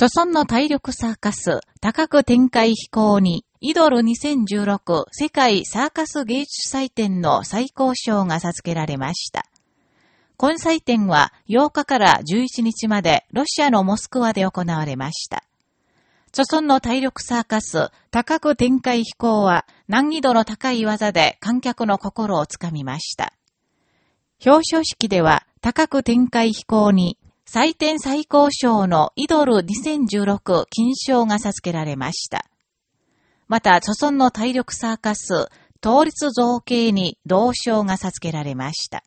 著村の体力サーカス、高く展開飛行に、イドル2016世界サーカス芸術祭典の最高賞が授けられました。今祭典は8日から11日までロシアのモスクワで行われました。著村の体力サーカス、高く展開飛行は難易度の高い技で観客の心をつかみました。表彰式では高く展開飛行に祭典最高賞のイドル2016金賞が授けられました。また、著村の体力サーカス、統立造形に同賞が授けられました。